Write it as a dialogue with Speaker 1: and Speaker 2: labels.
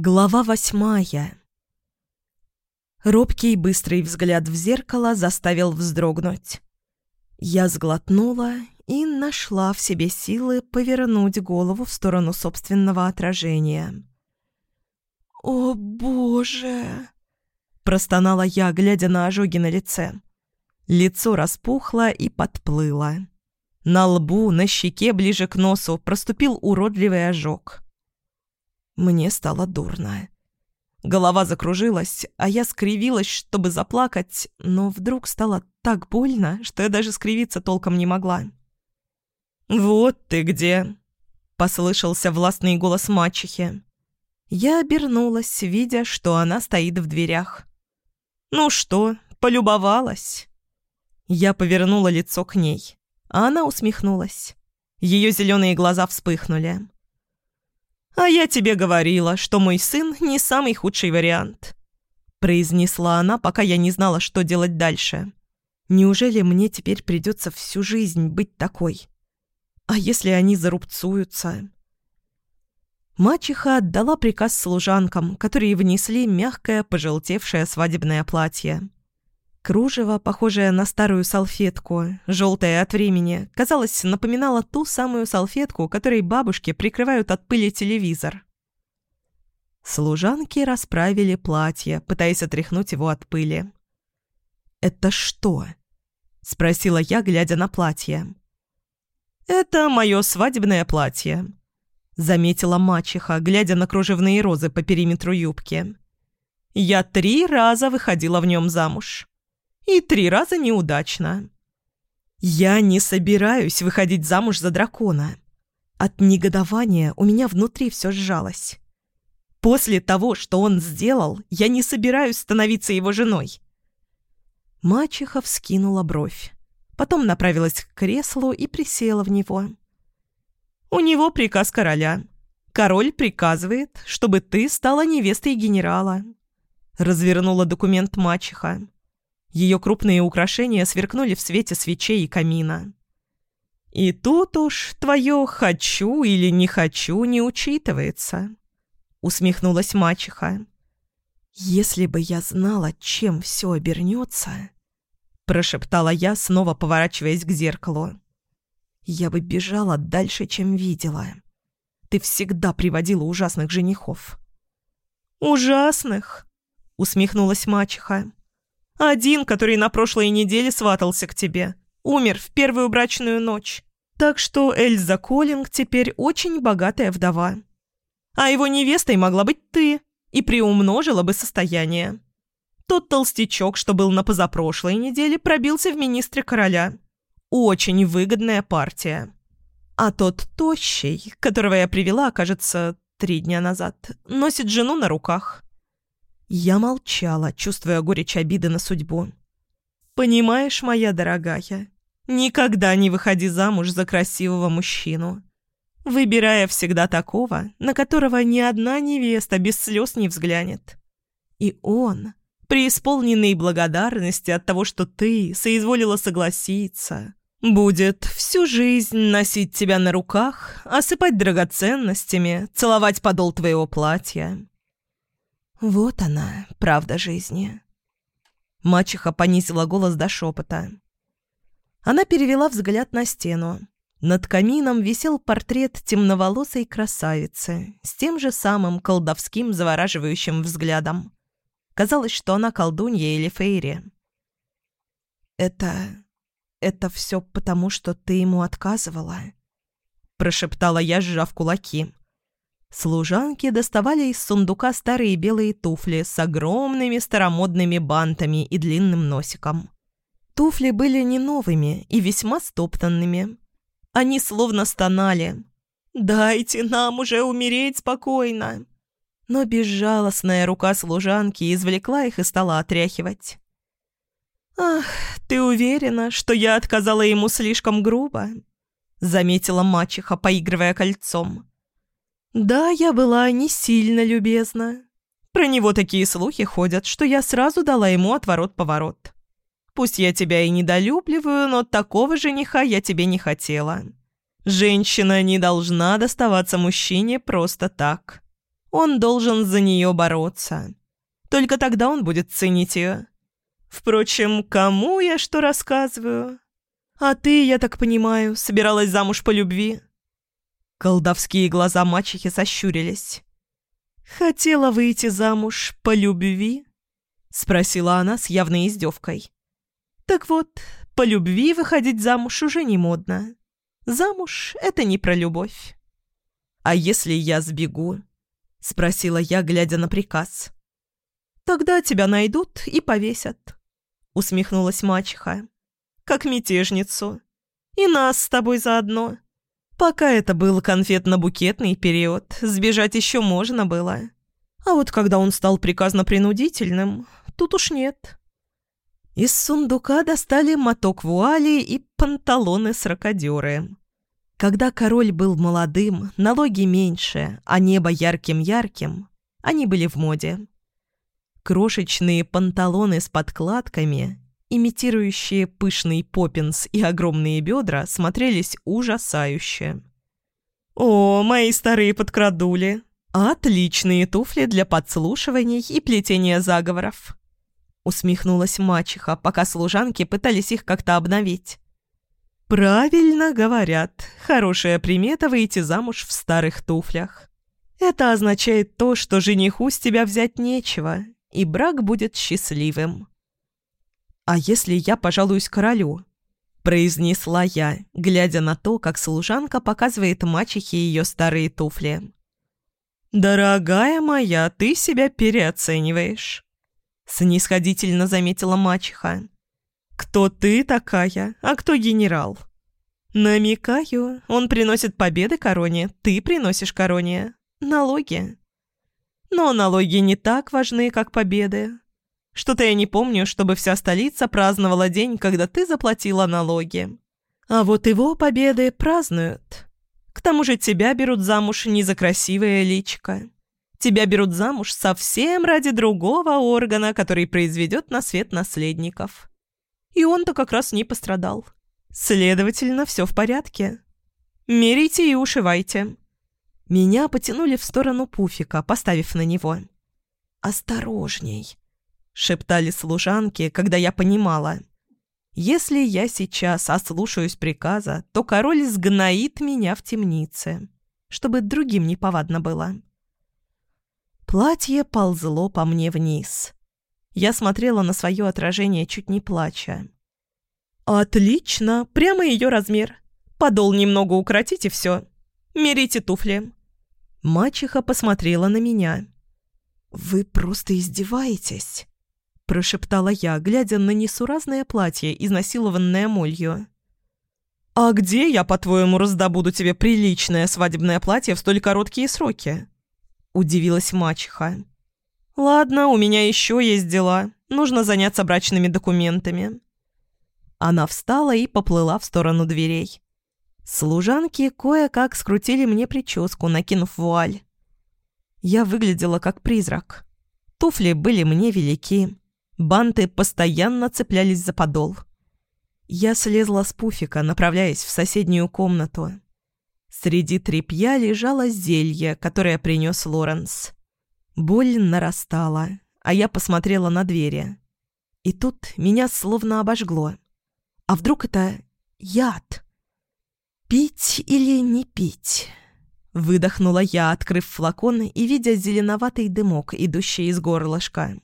Speaker 1: Глава восьмая. Робкий быстрый взгляд в зеркало заставил вздрогнуть. Я сглотнула и нашла в себе силы повернуть голову в сторону собственного отражения. «О, Боже!» – простонала я, глядя на ожоги на лице. Лицо распухло и подплыло. На лбу, на щеке ближе к носу проступил уродливый ожог – мне стало дурно. Голова закружилась, а я скривилась, чтобы заплакать, но вдруг стало так больно, что я даже скривиться толком не могла. «Вот ты где!» — послышался властный голос мачехи. Я обернулась, видя, что она стоит в дверях. «Ну что, полюбовалась?» Я повернула лицо к ней, а она усмехнулась. Ее зеленые глаза вспыхнули. «А я тебе говорила, что мой сын не самый худший вариант», – произнесла она, пока я не знала, что делать дальше. «Неужели мне теперь придется всю жизнь быть такой? А если они зарубцуются?» Мачеха отдала приказ служанкам, которые внесли мягкое, пожелтевшее свадебное платье. Кружево, похожее на старую салфетку, желтое от времени, казалось, напоминало ту самую салфетку, которой бабушки прикрывают от пыли телевизор. Служанки расправили платье, пытаясь отряхнуть его от пыли. «Это что?» — спросила я, глядя на платье. «Это мое свадебное платье», — заметила мачеха, глядя на кружевные розы по периметру юбки. «Я три раза выходила в нем замуж» и три раза неудачно. Я не собираюсь выходить замуж за дракона. От негодования у меня внутри все сжалось. После того, что он сделал, я не собираюсь становиться его женой. Мачеха вскинула бровь. Потом направилась к креслу и присела в него. «У него приказ короля. Король приказывает, чтобы ты стала невестой генерала». Развернула документ мачеха. Ее крупные украшения сверкнули в свете свечей и камина. «И тут уж твое «хочу» или «не хочу» не учитывается», — усмехнулась мачеха. «Если бы я знала, чем все обернется», — прошептала я, снова поворачиваясь к зеркалу. «Я бы бежала дальше, чем видела. Ты всегда приводила ужасных женихов». «Ужасных?» — усмехнулась мачеха. Один, который на прошлой неделе сватался к тебе, умер в первую брачную ночь. Так что Эльза Коллинг теперь очень богатая вдова. А его невестой могла быть ты и приумножила бы состояние. Тот толстячок, что был на позапрошлой неделе, пробился в министре короля. Очень выгодная партия. А тот тощий, которого я привела, кажется, три дня назад, носит жену на руках. Я молчала, чувствуя горечь обиды на судьбу. «Понимаешь, моя дорогая, никогда не выходи замуж за красивого мужчину, выбирая всегда такого, на которого ни одна невеста без слез не взглянет. И он, преисполненный благодарности от того, что ты соизволила согласиться, будет всю жизнь носить тебя на руках, осыпать драгоценностями, целовать подол твоего платья» Вот она, правда жизни. Мачеха понизила голос до шепота. Она перевела взгляд на стену. Над камином висел портрет темноволосой красавицы с тем же самым колдовским завораживающим взглядом. Казалось, что она колдунья или фейри. «Это... это все потому, что ты ему отказывала?» Прошептала я, сжав кулаки. Служанки доставали из сундука старые белые туфли с огромными старомодными бантами и длинным носиком. Туфли были не новыми и весьма стоптанными. Они словно стонали. «Дайте нам уже умереть спокойно!» Но безжалостная рука служанки извлекла их и стала отряхивать. «Ах, ты уверена, что я отказала ему слишком грубо?» Заметила мачеха, поигрывая кольцом. Да, я была не сильно любезна. Про него такие слухи ходят, что я сразу дала ему отворот-поворот. Пусть я тебя и недолюбливаю, но такого жениха я тебе не хотела. Женщина не должна доставаться мужчине просто так. Он должен за нее бороться. Только тогда он будет ценить ее. Впрочем, кому я что рассказываю? А ты, я так понимаю, собиралась замуж по любви?» Колдовские глаза мачехи сощурились. «Хотела выйти замуж по любви?» — спросила она с явной издевкой. «Так вот, по любви выходить замуж уже не модно. Замуж — это не про любовь». «А если я сбегу?» — спросила я, глядя на приказ. «Тогда тебя найдут и повесят», — усмехнулась мачеха. «Как мятежницу. И нас с тобой заодно. Пока это был конфетно-букетный период, сбежать еще можно было. А вот когда он стал приказно-принудительным, тут уж нет». Из сундука достали моток вуали и панталоны-срокодеры. Когда король был молодым, налоги меньше, а небо ярким-ярким, они были в моде. Крошечные панталоны с подкладками, имитирующие пышный поппинс и огромные бедра, смотрелись ужасающе. «О, мои старые подкрадули! Отличные туфли для подслушиваний и плетения заговоров!» Усмехнулась мачеха, пока служанки пытались их как-то обновить. Правильно говорят, хорошая примета выйти замуж в старых туфлях. Это означает то, что жениху с тебя взять нечего, и брак будет счастливым. «А если я пожалуюсь королю?» – произнесла я, глядя на то, как служанка показывает мачехе ее старые туфли. «Дорогая моя, ты себя переоцениваешь», – снисходительно заметила мачеха. «Кто ты такая, а кто генерал?» «Намекаю, он приносит победы короне, ты приносишь короне. Налоги». «Но налоги не так важны, как победы. Что-то я не помню, чтобы вся столица праздновала день, когда ты заплатила налоги. А вот его победы празднуют. К тому же тебя берут замуж не за красивое личико. Тебя берут замуж совсем ради другого органа, который произведет на свет наследников». И он-то как раз не пострадал. Следовательно, все в порядке. Мерите и ушивайте. Меня потянули в сторону пуфика, поставив на него. «Осторожней», — шептали служанки, когда я понимала. «Если я сейчас ослушаюсь приказа, то король сгноит меня в темнице, чтобы другим неповадно было». Платье ползло по мне вниз. Я смотрела на свое отражение, чуть не плача. «Отлично! Прямо ее размер. Подол немного укоротить и все. Мерите туфли». Мачеха посмотрела на меня. «Вы просто издеваетесь?» Прошептала я, глядя на несуразное платье, изнасилованное молью. «А где я, по-твоему, раздобуду тебе приличное свадебное платье в столь короткие сроки?» Удивилась мачеха. «Ладно, у меня еще есть дела. Нужно заняться брачными документами». Она встала и поплыла в сторону дверей. Служанки кое-как скрутили мне прическу, накинув вуаль. Я выглядела как призрак. Туфли были мне велики. Банты постоянно цеплялись за подол. Я слезла с пуфика, направляясь в соседнюю комнату. Среди тряпья лежало зелье, которое принес Лоренс. Боль нарастала, а я посмотрела на двери. И тут меня словно обожгло. А вдруг это яд? Пить или не пить? Выдохнула я, открыв флакон и видя зеленоватый дымок, идущий из горлышка.